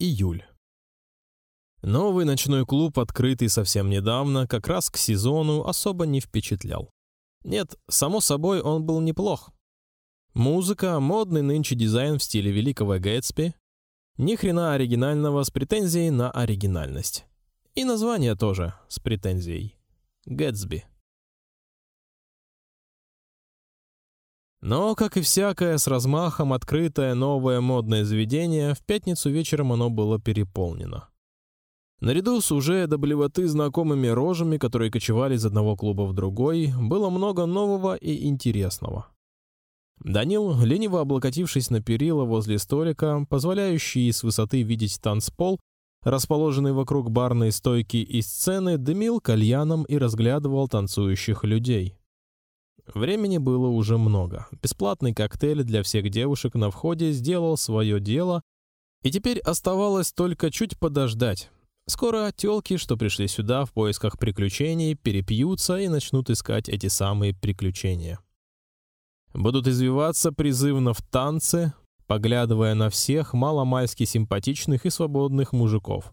Июль. Новый ночной клуб, открытый совсем недавно, как раз к сезону, особо не впечатлял. Нет, само собой, он был неплох. Музыка, модный нынче дизайн в стиле великого Гэтсби, ни хрена оригинального с претензией на оригинальность. И название тоже с претензией. Гэтсби. Но, как и всякое с размахом открытое новое модное заведение, в пятницу вечером оно было переполнено. Наряду с уже до блевоты знакомыми рожами, которые кочевали из одного клуба в другой, было много нового и интересного. Данил, лениво облокотившись на перила возле столика, позволяющий с высоты видеть танцпол, расположенный вокруг барной стойки и сцены, дымил кальяном и разглядывал танцующих людей. Времени было уже много. Бесплатный коктейль для всех девушек на входе сделал свое дело, и теперь оставалось только чуть подождать. Скоро тёлки, что пришли сюда в поисках приключений, перепьются и начнут искать эти самые приключения. Будут извиваться призывно в танце, поглядывая на всех маломальски симпатичных и свободных мужиков.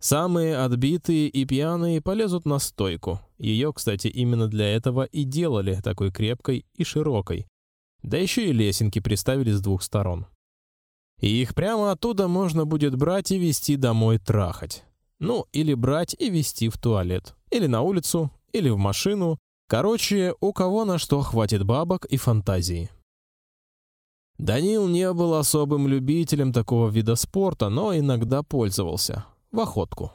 Самые отбитые и пьяные полезут на стойку. Ее, кстати, именно для этого и делали такой крепкой и широкой. Да еще и лесенки приставили с двух сторон. И их прямо оттуда можно будет брать и вести домой трахать. Ну, или брать и вести в туалет, или на улицу, или в машину. Короче, у кого на что хватит бабок и фантазии. Данил не был особым любителем такого вида спорта, но иногда пользовался в охотку.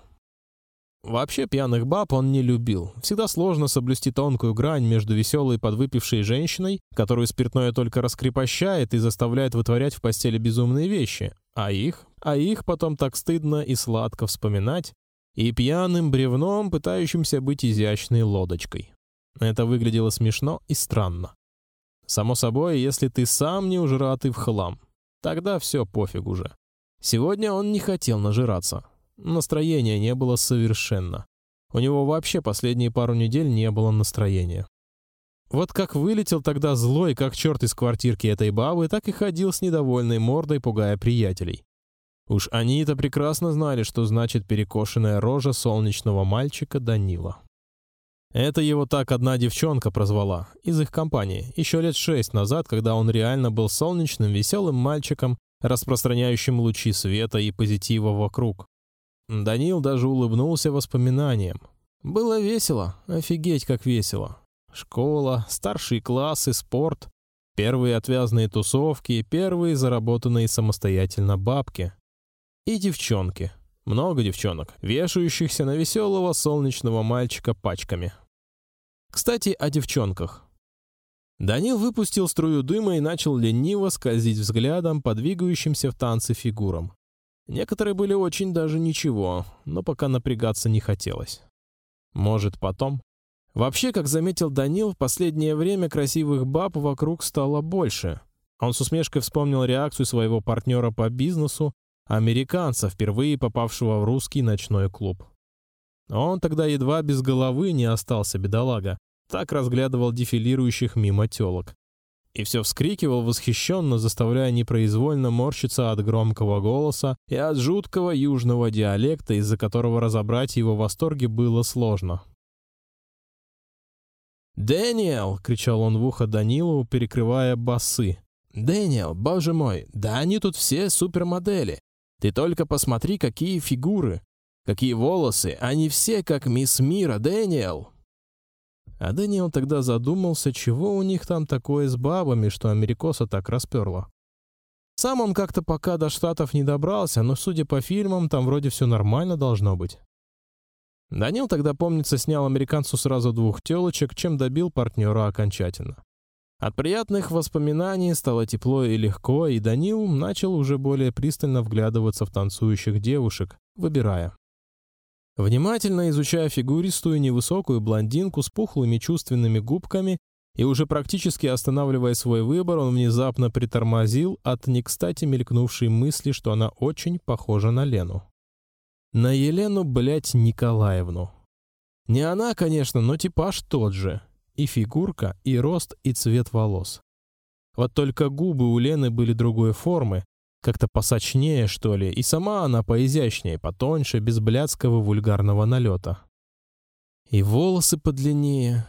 Вообще пьяных баб он не любил. Всегда сложно соблюсти тонкую грань между веселой подвыпившей женщиной, которую спиртное только раскрепощает и заставляет вытворять в постели безумные вещи, а их, а их потом так стыдно и сладко вспоминать, и пьяным бревном, пытающимся быть изящной лодочкой. Это выглядело смешно и странно. Само собой, если ты сам не ужратый в хлам, тогда все пофиг уже. Сегодня он не хотел нажираться. Настроения не было совершенно. У него вообще последние пару недель не было настроения. Вот как вылетел тогда злой, как черт из квартирки этой бабы, так и ходил с недовольной мордой, пугая приятелей. Уж они-то прекрасно знали, что значит перекошенная рожа солнечного мальчика Данила. Это его так одна девчонка прозвала из их компании еще лет шесть назад, когда он реально был солнечным, веселым мальчиком, распространяющим лучи света и позитива вокруг. Данил даже улыбнулся воспоминаниям. Было весело, офигеть как весело. Школа, старшие классы, спорт, первые отвязные тусовки, первые заработанные самостоятельно бабки. И девчонки. Много девчонок, вешающихся на веселого солнечного мальчика пачками. Кстати, о девчонках. Данил выпустил струю дыма и начал лениво скользить взглядом по двигающимся в танце фигурам. Некоторые были очень даже ничего, но пока напрягаться не хотелось. Может, потом. Вообще, как заметил Данил, в последнее время красивых баб вокруг стало больше. Он с усмешкой вспомнил реакцию своего партнера по бизнесу, американца, впервые попавшего в русский ночной клуб. Он тогда едва без головы не остался бедолага, так разглядывал дефилирующих мимо телок и все вскрикивал восхищенно, заставляя непроизвольно морщиться от громкого голоса и от жуткого южного диалекта, из-за которого разобрать его восторги было сложно. «Дэниел!» — кричал он в ухо Данилу, перекрывая басы. «Дэниел, боже мой, да они тут все супермодели. Ты только посмотри, какие фигуры, какие волосы, они все как мисс Мира, Дэниел!» А Дэниел тогда задумался, чего у них там такое с бабами, что америкоса так расперло. Сам он как-то пока до штатов не добрался, но судя по фильмам, там вроде все нормально должно быть. Данил тогда, помнится, снял американцу сразу двух телочек, чем добил партнера окончательно. От приятных воспоминаний стало тепло и легко, и Данил начал уже более пристально вглядываться в танцующих девушек, выбирая. Внимательно изучая фигуристую невысокую блондинку с пухлыми чувственными губками и уже практически останавливая свой выбор, он внезапно притормозил от не кстати мелькнувшей мысли, что она очень похожа на Лену. На Елену, блять, Николаевну. Не она, конечно, но типаж тот же. И фигурка, и рост, и цвет волос. Вот только губы у Лены были другой формы, Как-то посочнее, что ли, и сама она поизящнее, потоньше, без блядского вульгарного налета. И волосы подлиннее.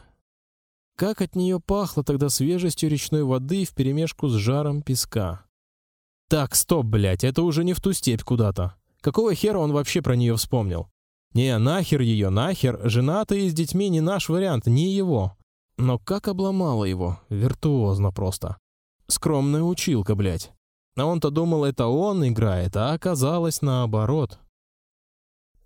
Как от нее пахло тогда свежестью речной воды вперемешку с жаром песка. Так, стоп, блядь, это уже не в ту степь куда-то. Какого хера он вообще про нее вспомнил? Не, нахер ее, нахер. Жена-то и с детьми не наш вариант, не его. Но как обломала его, виртуозно просто. Скромная училка, блядь. А он-то думал, это он играет, а оказалось наоборот.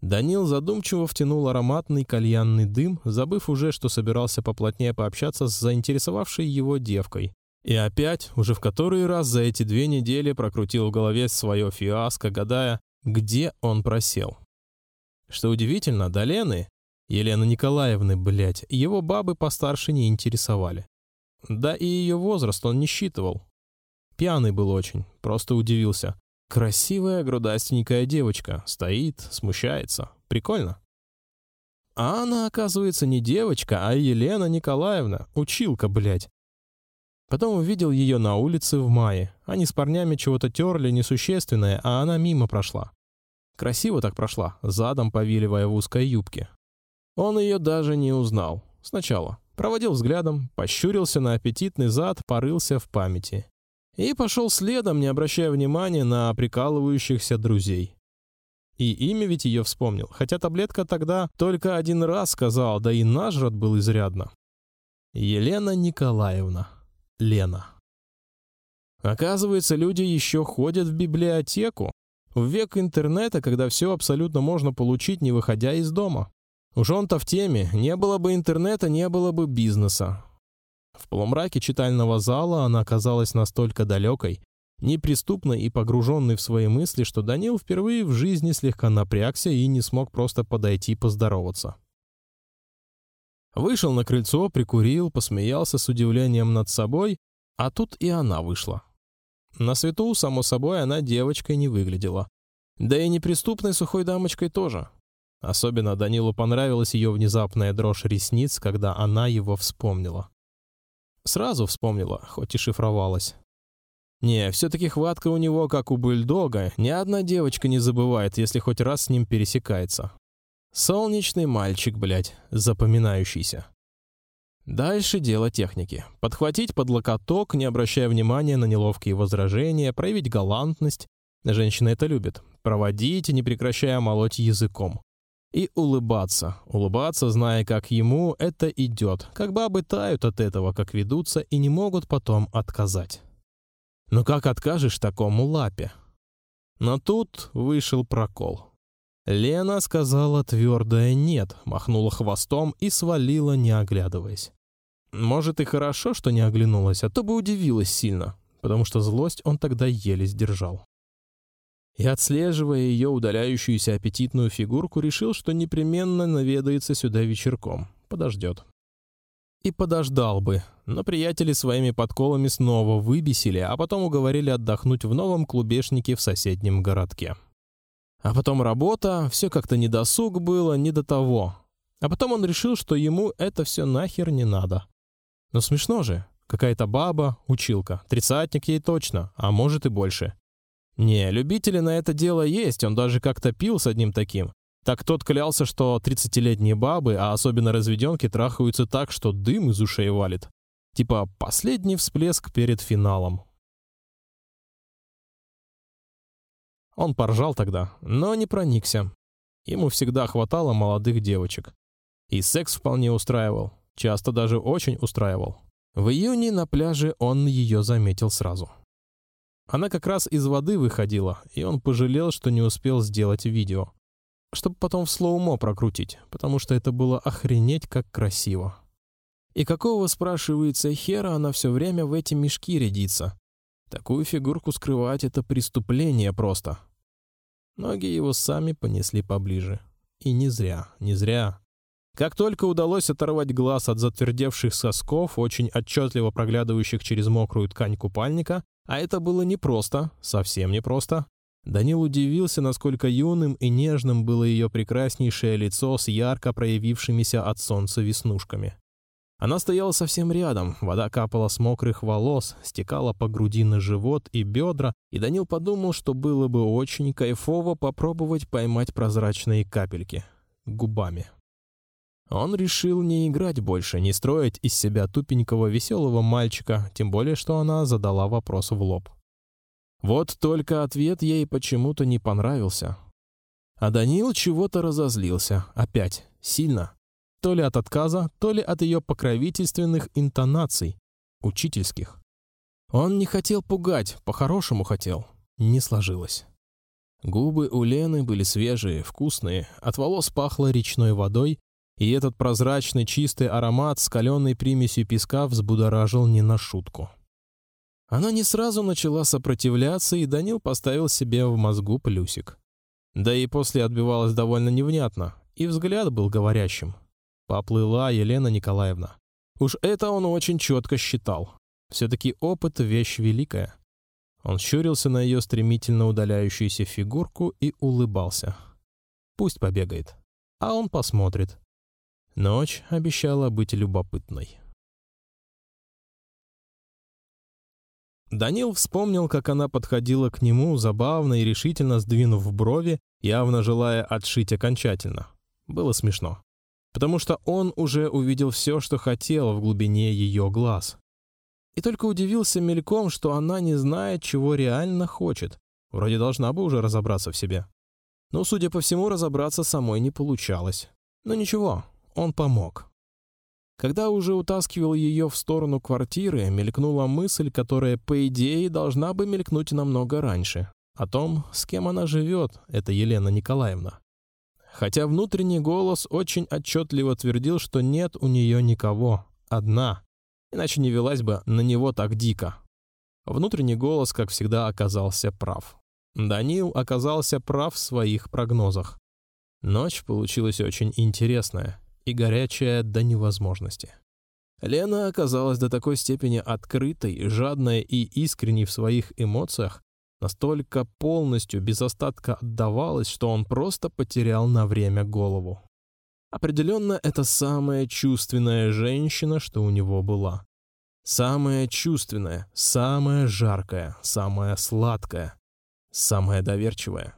Данил задумчиво втянул ароматный кальянный дым, забыв уже, что собирался поплотнее пообщаться с заинтересовавшей его девкой. И опять, уже в который раз за эти две недели прокрутил в голове свое фиаско, гадая, где он просел. Что удивительно, до Лены, Елены Николаевны, блядь, его бабы постарше не интересовали. Да и ее возраст он не считывал. Пьяный был очень, просто удивился. Красивая грудастенькая девочка, стоит, смущается. Прикольно. А она, оказывается, не девочка, а Елена Николаевна, училка, блядь. Потом увидел ее на улице в мае. Они с парнями чего-то терли несущественное, а она мимо прошла. Красиво так прошла, задом повиливая в узкой юбке. Он ее даже не узнал. Сначала проводил взглядом, пощурился на аппетитный зад, порылся в памяти и пошел следом, не обращая внимания на прикалывающихся друзей. И имя ведь ее вспомнил, хотя таблетка тогда только один раз сказал, да и нажрат был изрядно. Елена Николаевна. Лена. Оказывается, люди еще ходят в библиотеку. В век интернета, когда все абсолютно можно получить, не выходя из дома. Уж он-то в теме. Не было бы интернета, не было бы бизнеса. В полумраке читального зала она оказалась настолько далекой, неприступной и погруженной в свои мысли, что Данил впервые в жизни слегка напрягся и не смог просто подойти поздороваться. Вышел на крыльцо, прикурил, посмеялся с удивлением над собой, а тут и она вышла. На свету, само собой, она девочкой не выглядела. Да и неприступной сухой дамочкой тоже. Особенно Данилу понравилась ее внезапная дрожь ресниц, когда она его вспомнила. Сразу вспомнила, хоть и шифровалась. Не, все-таки хватка у него, как у бульдога. Ни одна девочка не забывает, если хоть раз с ним пересекается. Солнечный мальчик, блядь, запоминающийся. Дальше дело техники. Подхватить под локоток, не обращая внимания на неловкие возражения, проявить галантность. Женщина это любит. Проводить, не прекращая молоть языком и улыбаться. Улыбаться, зная, как ему это идет. Как бабы тают от этого, как ведутся и не могут потом отказать. Но как откажешь такому лапе? Но тут вышел прокол. Лена сказала твердое нет, махнула хвостом и свалила, не оглядываясь. Может и хорошо, что не оглянулась, а то бы удивилась сильно, потому что злость он тогда еле сдержал и, отслеживая ее удаляющуюся аппетитную фигурку, решил, что непременно наведается сюда вечерком. Подождет. И подождал бы, но приятели своими подколами снова выбесили, а потом уговорили отдохнуть в новом клубешнике в соседнем городке. А потом работа, все как-то недосуг было, не до того. А потом он решил, что ему это все нахер не надо. Но смешно же, какая-то баба, училка, тридцатник ей точно, а может и больше. Не, любители на это дело есть, он даже как-то пил с одним таким. Так тот клялся, что тридцатилетние бабы, а особенно разведенки, трахаются так, что дым из ушей валит. Типа последний всплеск перед финалом. Он поржал тогда, но не проникся. Ему всегда хватало молодых девочек. И секс вполне устраивал, часто даже очень устраивал. В июне на пляже он ее заметил сразу. Она как раз из воды выходила, и он пожалел, что не успел сделать видео, чтобы потом в слоумо прокрутить, потому что это было охренеть как красиво. И какого спрашивается хера она все время в эти мешки рядится? Такую фигурку скрывать это преступление просто. Ноги его сами понесли поближе. И не зря, не зря. Как только удалось оторвать глаз от затвердевших сосков, очень отчетливо проглядывающих через мокрую ткань купальника, а это было непросто, совсем непросто. Данил удивился, насколько юным и нежным было ее прекраснейшее лицо с ярко проявившимися от солнца веснушками. Она стояла совсем рядом, вода капала с мокрых волос, стекала по груди на живот и бедра, и Данил подумал, что было бы очень кайфово попробовать поймать прозрачные капельки губами. Он решил не играть больше, не строить из себя тупенького веселого мальчика, тем более, что она задала вопрос в лоб. Вот только ответ ей почему-то не понравился. А Данил чего-то разозлился, опять, сильно. То ли от отказа, то ли от ее покровительственных интонаций, учительских. Он не хотел пугать, по-хорошему хотел. Не сложилось. Губы у Лены были свежие, вкусные, от волос пахло речной водой, и этот прозрачный чистый аромат с каленой примесью песка взбудоражил не на шутку. Она не сразу начала сопротивляться, и Данил поставил себе в мозгу плюсик. Да и после отбивалась довольно невнятно, и взгляд был говорящим. Поплыла Елена Николаевна. Уж это он очень четко считал. Все-таки опыт — вещь великая. Он щурился на ее стремительно удаляющуюся фигурку и улыбался. Пусть побегает. А он посмотрит. Ночь обещала быть любопытной. Данил вспомнил, как она подходила к нему, забавно и решительно сдвинув брови, явно желая отшить окончательно. Было смешно потому что он уже увидел все, что хотел в глубине ее глаз. И только удивился мельком, что она не знает, чего реально хочет. Вроде должна бы уже разобраться в себе. Но, судя по всему, разобраться самой не получалось. Но ничего, он помог. Когда уже утаскивал ее в сторону квартиры, мелькнула мысль, которая, по идее, должна бы мелькнуть намного раньше. О том, с кем она живет, это Елена Николаевна хотя внутренний голос очень отчетливо твердил, что нет у нее никого, одна, иначе не велась бы на него так дико. Внутренний голос, как всегда, оказался прав. Данил оказался прав в своих прогнозах. Ночь получилась очень интересная и горячая до невозможности. Лена оказалась до такой степени открытой, жадной и искренней в своих эмоциях, настолько полностью, без остатка отдавалось, что он просто потерял на время голову. Определенно, это самая чувственная женщина, что у него была. Самая чувственная, самая жаркая, самая сладкая, самая доверчивая.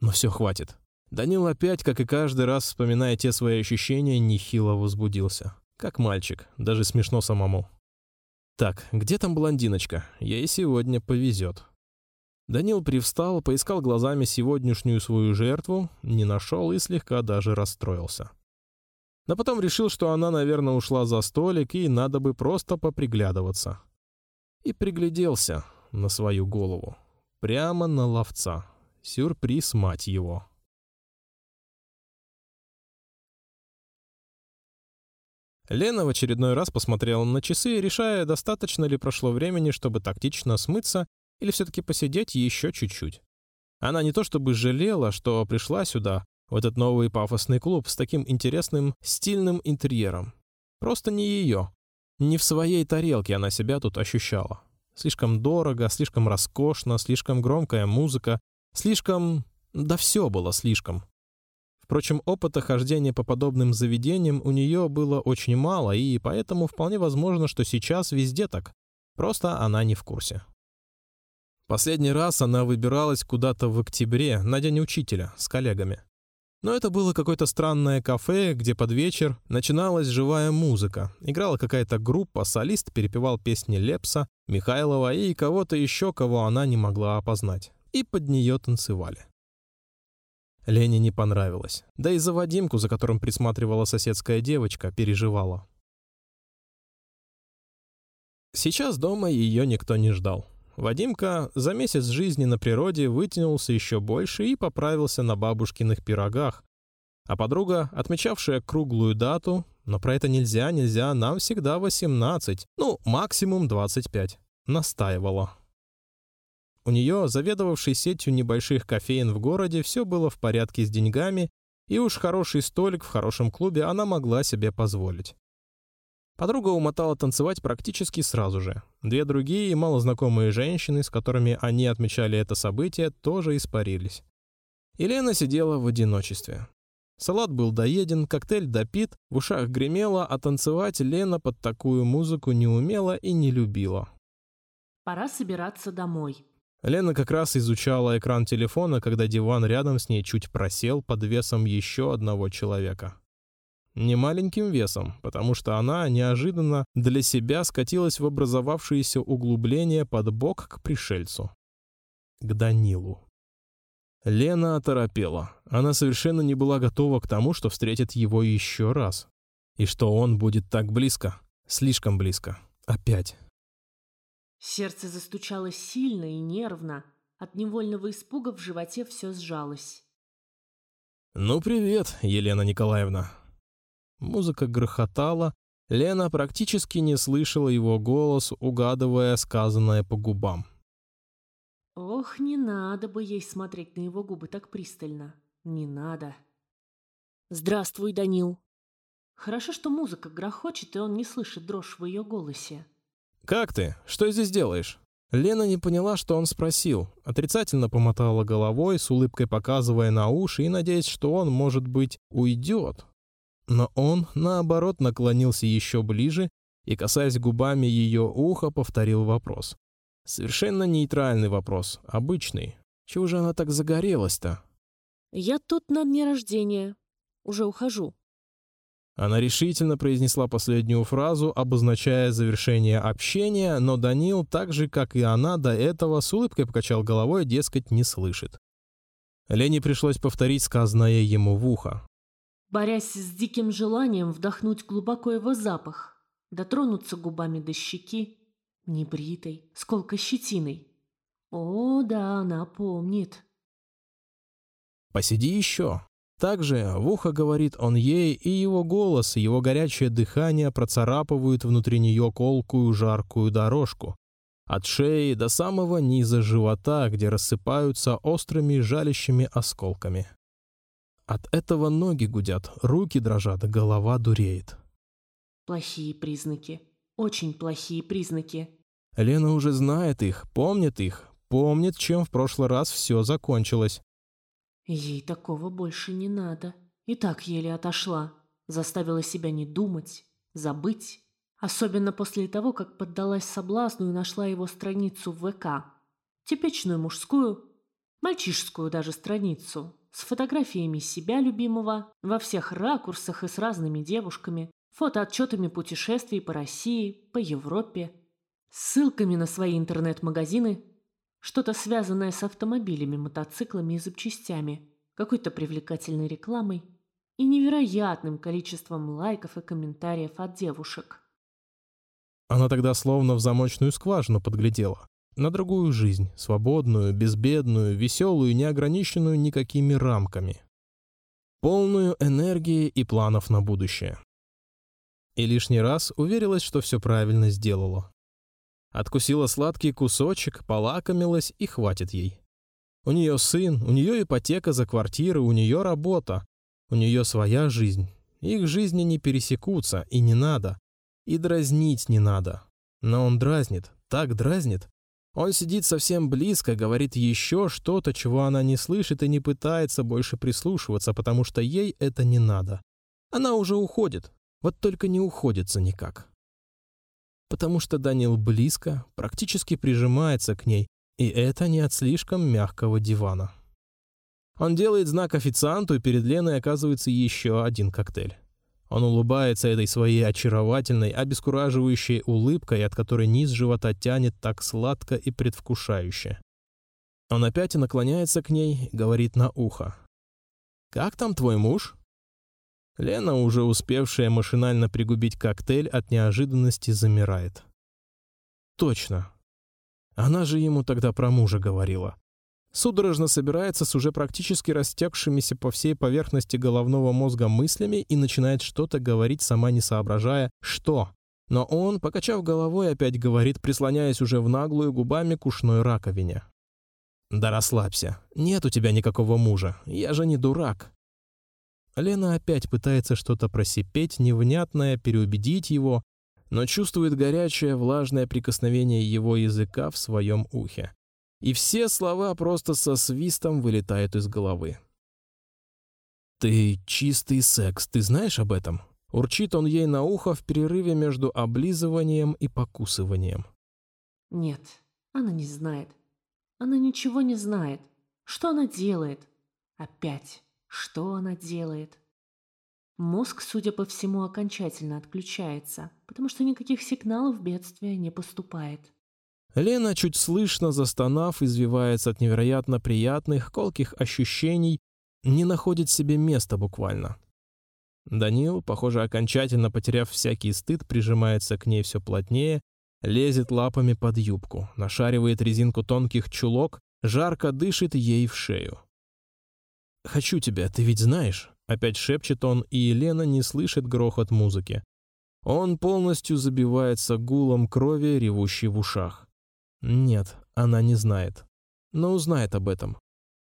Но все хватит. Данил опять, как и каждый раз, вспоминая те свои ощущения, нехило возбудился. Как мальчик, даже смешно самому. Так, где там блондиночка? Ей сегодня повезет. Данил привстал, поискал глазами сегодняшнюю свою жертву, не нашел и слегка даже расстроился. Но потом решил, что она, наверное, ушла за столик и надо бы просто поприглядываться. И пригляделся на свою голову. Прямо на ловца. Сюрприз, мать его. Лена в очередной раз посмотрела на часы, решая, достаточно ли прошло времени, чтобы тактично смыться или все-таки посидеть еще чуть-чуть? Она не то чтобы жалела, что пришла сюда, в этот новый пафосный клуб с таким интересным, стильным интерьером. Просто не ее. Не в своей тарелке она себя тут ощущала. Слишком дорого, слишком роскошно, слишком громкая музыка, слишком... Да все было слишком. Впрочем, опыта хождения по подобным заведениям у нее было очень мало, и поэтому вполне возможно, что сейчас везде так. Просто она не в курсе. Последний раз она выбиралась куда-то в октябре на день учителя с коллегами. Но это было какое-то странное кафе, где под вечер начиналась живая музыка. Играла какая-то группа, солист перепевал песни Лепса, Михайлова и кого-то еще, кого она не могла опознать. И под нее танцевали. Лене не понравилось. Да и за Вадимку, за которым присматривала соседская девочка, переживала. Сейчас дома ее никто не ждал. Вадимка за месяц жизни на природе вытянулся еще больше и поправился на бабушкиных пирогах. А подруга, отмечавшая круглую дату, но про это нельзя, нельзя, нам всегда 18, ну, максимум 25, настаивала. У нее, заведовавшей сетью небольших кофеин в городе, все было в порядке с деньгами, и уж хороший столик в хорошем клубе она могла себе позволить. Подруга умотала танцевать практически сразу же. Две другие малознакомые женщины, с которыми они отмечали это событие, тоже испарились. Елена сидела в одиночестве. Салат был доеден, коктейль допит, в ушах гремело, а танцевать Лена под такую музыку не умела и не любила. Пора собираться домой. Лена как раз изучала экран телефона, когда диван рядом с ней чуть просел под весом еще одного человека. Не маленьким весом, потому что она неожиданно для себя скатилась в образовавшееся углубление под бок к пришельцу. К Данилу. Лена оторопела. Она совершенно не была готова к тому, что встретит его еще раз. И что он будет так близко. Слишком близко. Опять. Сердце застучало сильно и нервно. От невольного испуга в животе все сжалось. «Ну, привет, Елена Николаевна». Музыка грохотала. Лена практически не слышала его голос, угадывая сказанное по губам. Ох, не надо бы ей смотреть на его губы так пристально. Не надо. «Здравствуй, Данил». Хорошо, что музыка грохочет, и он не слышит дрожь в ее голосе. «Как ты? Что здесь делаешь?» Лена не поняла, что он спросил. Отрицательно помотала головой, с улыбкой показывая на уши и надеясь, что он, может быть, уйдет. Но он, наоборот, наклонился еще ближе и, касаясь губами ее уха, повторил вопрос. Совершенно нейтральный вопрос, обычный. Чего же она так загорелась-то? «Я тут на дне рождения. Уже ухожу». Она решительно произнесла последнюю фразу, обозначая завершение общения, но Данил, так же, как и она до этого, с улыбкой покачал головой, дескать, не слышит. Лене пришлось повторить сказанное ему в ухо. Борясь с диким желанием вдохнуть глубоко его запах, дотронуться губами до щеки, небритой, с колкой щетиной. О, да, она помнит. «Посиди еще», также в ухо говорит он ей, и его голос, и его горячее дыхание процарапывают внутри нее колкую жаркую дорожку. От шеи до самого низа живота, где рассыпаются острыми жалящими осколками. От этого ноги гудят, руки дрожат, голова дуреет. Плохие признаки. Очень плохие признаки. Лена уже знает их, помнит их, помнит, чем в прошлый раз все закончилось. Ей такого больше не надо. И так еле отошла. Заставила себя не думать, забыть. Особенно после того, как поддалась соблазну и нашла его страницу в ВК. Типичную мужскую, мальчишескую даже страницу, с фотографиями себя любимого, во всех ракурсах и с разными девушками, фотоотчетами путешествий по России, по Европе, ссылками на свои интернет-магазины что-то связанное с автомобилями, мотоциклами и запчастями, какой-то привлекательной рекламой и невероятным количеством лайков и комментариев от девушек. Она тогда словно в замочную скважину подглядела. На другую жизнь, свободную, безбедную, веселую, неограниченную никакими рамками. Полную энергии и планов на будущее. И лишний раз уверилась, что все правильно сделала. Откусила сладкий кусочек, полакомилась и хватит ей. У нее сын, у нее ипотека за квартиру, у нее работа, у нее своя жизнь. Их жизни не пересекутся, и не надо. И дразнить не надо. Но он дразнит, так дразнит. Он сидит совсем близко, говорит еще что-то, чего она не слышит и не пытается больше прислушиваться, потому что ей это не надо. Она уже уходит, вот только не уходится никак потому что Данил близко, практически прижимается к ней, и это не от слишком мягкого дивана. Он делает знак официанту, и перед Леной оказывается еще один коктейль. Он улыбается этой своей очаровательной, обескураживающей улыбкой, от которой низ живота тянет так сладко и предвкушающе. Он опять наклоняется к ней, говорит на ухо. «Как там твой муж?» Лена, уже успевшая машинально пригубить коктейль, от неожиданности замирает. Точно. Она же ему тогда про мужа говорила. Судорожно собирается с уже практически растекшимися по всей поверхности головного мозга мыслями и начинает что-то говорить, сама не соображая, что. Но он, покачав головой, опять говорит, прислоняясь уже в наглую губами к ушной раковине. «Да расслабься. Нет у тебя никакого мужа. Я же не дурак. Лена опять пытается что-то просипеть, невнятное, переубедить его, но чувствует горячее, влажное прикосновение его языка в своем ухе. И все слова просто со свистом вылетают из головы. Ты чистый секс, ты знаешь об этом? Урчит он ей на ухо в перерыве между облизыванием и покусыванием. Нет, она не знает. Она ничего не знает. Что она делает? Опять, что она делает? Мозг, судя по всему, окончательно отключается, потому что никаких сигналов бедствия не поступает. Лена, чуть слышно застонав, извивается от невероятно приятных, колких ощущений, не находит себе места буквально. Данил, похоже, окончательно потеряв всякий стыд, прижимается к ней все плотнее, лезет лапами под юбку, нашаривает резинку тонких чулок, жарко дышит ей в шею. «Хочу тебя, ты ведь знаешь?» Опять шепчет он, и Елена не слышит грохот музыки. Он полностью забивается гулом крови, ревущей в ушах. Нет, она не знает. Но узнает об этом.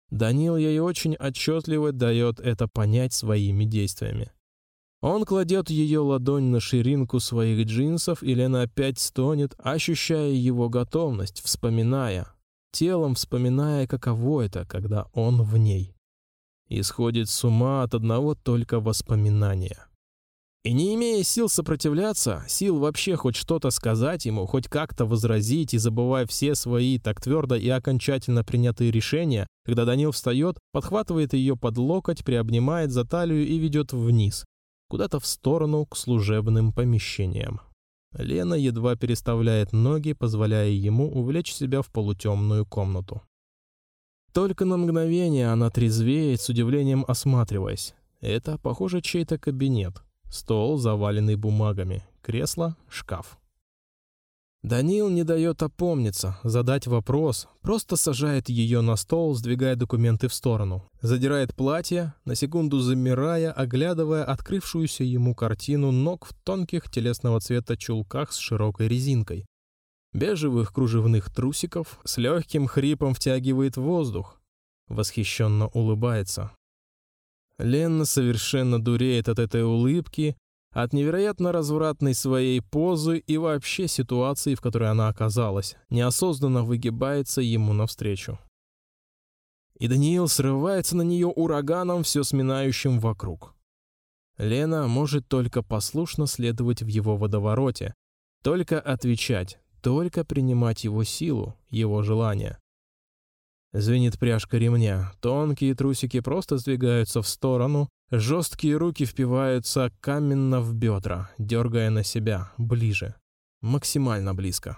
Данил ей очень отчетливо дает это понять своими действиями. Он кладет ее ладонь на ширинку своих джинсов, и Лена опять стонет, ощущая его готовность, вспоминая, телом вспоминая, каково это, когда он в ней и сходит с ума от одного только воспоминания. И не имея сил сопротивляться, сил вообще хоть что-то сказать ему, хоть как-то возразить и забывая все свои так твердо и окончательно принятые решения, когда Данил встает, подхватывает ее под локоть, приобнимает за талию и ведет вниз, куда-то в сторону к служебным помещениям. Лена едва переставляет ноги, позволяя ему увлечь себя в полутемную комнату. Только на мгновение она трезвеет, с удивлением осматриваясь. Это, похоже, чей-то кабинет. Стол, заваленный бумагами, кресло, шкаф. Данил не дает опомниться, задать вопрос, просто сажает ее на стол, сдвигая документы в сторону, задирает платье, на секунду замирая, оглядывая открывшуюся ему картину ног в тонких телесного цвета чулках с широкой резинкой, бежевых кружевных трусиков, с легким хрипом втягивает воздух, восхищенно улыбается. Ленна совершенно дуреет от этой улыбки, от невероятно развратной своей позы и вообще ситуации, в которой она оказалась, неосознанно выгибается ему навстречу. И Даниил срывается на нее ураганом, все сминающим вокруг. Лена может только послушно следовать в его водовороте, только отвечать, только принимать его силу, его желания. Звенит пряжка ремня, тонкие трусики просто сдвигаются в сторону, жесткие руки впиваются каменно в бедра, дергая на себя, ближе, максимально близко.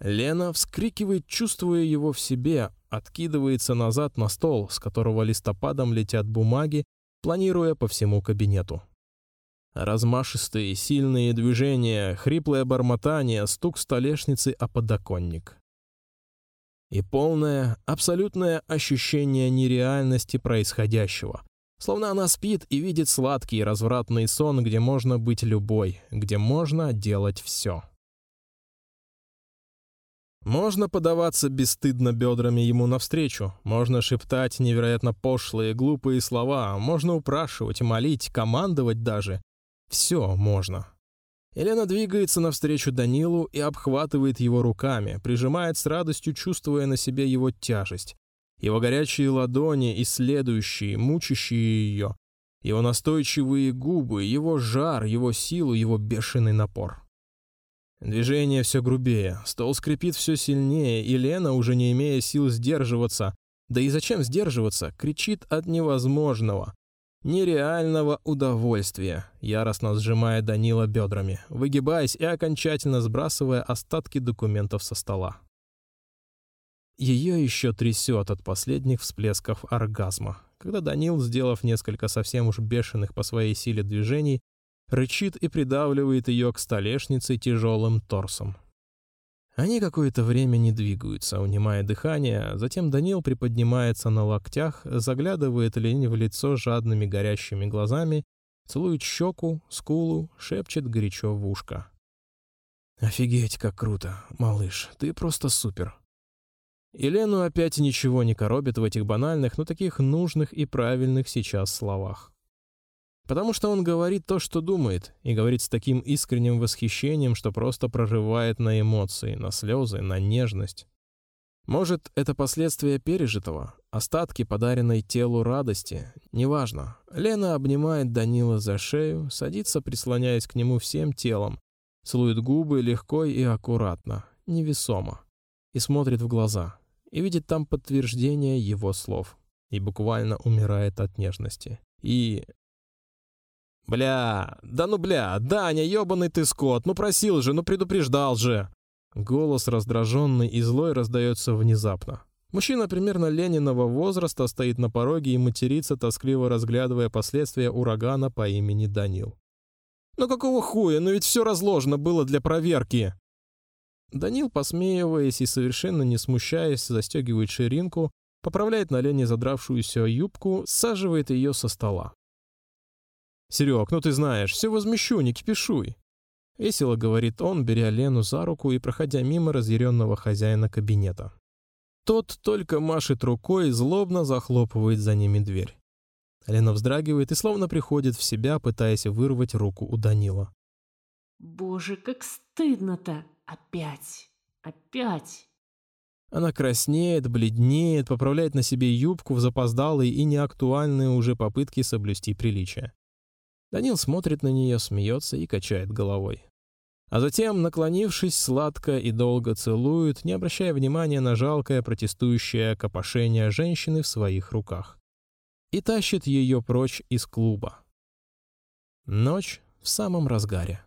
Лена вскрикивает, чувствуя его в себе, откидывается назад на стол, с которого листопадом летят бумаги, планируя по всему кабинету. Размашистые, сильные движения, хриплое бормотание, стук столешницы о подоконник. И полное, абсолютное ощущение нереальности происходящего. Словно она спит и видит сладкий развратный сон, где можно быть любой, где можно делать все. Можно подаваться бесстыдно бедрами ему навстречу, можно шептать невероятно пошлые, глупые слова, можно упрашивать, молить, командовать даже, все можно. Елена двигается навстречу Данилу и обхватывает его руками, прижимает с радостью, чувствуя на себе его тяжесть, его горячие ладони, исследующие, мучащие ее, его настойчивые губы, его жар, его силу, его бешеный напор. Движение все грубее, стол скрипит все сильнее, и Лена, уже не имея сил сдерживаться, да и зачем сдерживаться, кричит от невозможного, нереального удовольствия, яростно сжимая Данила бедрами, выгибаясь и окончательно сбрасывая остатки документов со стола. Ее еще трясет от последних всплесков оргазма, когда Данил, сделав несколько совсем уж бешеных по своей силе движений, рычит и придавливает ее к столешнице тяжелым торсом. Они какое-то время не двигаются, унимая дыхание, затем Данил приподнимается на локтях, заглядывает Лене в лицо жадными горящими глазами, целует щеку, скулу, шепчет горячо в ушко. «Офигеть, как круто, малыш, ты просто супер». Елену опять ничего не коробит в этих банальных, но таких нужных и правильных сейчас словах. Потому что он говорит то, что думает, и говорит с таким искренним восхищением, что просто прорывает на эмоции, на слезы, на нежность. Может, это последствия пережитого, остатки подаренной телу радости, неважно. Лена обнимает Данила за шею, садится, прислоняясь к нему всем телом, целует губы легко и аккуратно, невесомо, и смотрит в глаза, и видит там подтверждение его слов, и буквально умирает от нежности. И... «Бля, да ну бля, Даня, ёбаный ты скот, ну просил же, ну предупреждал же!» Голос раздраженный и злой раздается внезапно. Мужчина примерно Лениного возраста стоит на пороге и матерится, тоскливо разглядывая последствия урагана по имени Данил. «Ну какого хуя? Ну ведь все разложено было для проверки!» Данил, посмеиваясь и совершенно не смущаясь, застегивает ширинку, поправляет на Лене задравшуюся юбку, саживает ее со стола. «Серег, ну ты знаешь, все возмещу, не кипишуй!» Весело говорит он, беря Лену за руку и проходя мимо разъяренного хозяина кабинета. Тот только машет рукой и злобно захлопывает за ними дверь. Лена вздрагивает и словно приходит в себя, пытаясь вырвать руку у Данила. «Боже, как стыдно-то! Опять! Опять!» Она краснеет, бледнеет, поправляет на себе юбку в запоздалые и неактуальные уже попытки соблюсти приличие. Данил смотрит на нее, смеется и качает головой а затем, наклонившись, сладко и долго целует, не обращая внимания на жалкое протестующее копошение женщины в своих руках, и тащит ее прочь из клуба. Ночь в самом разгаре.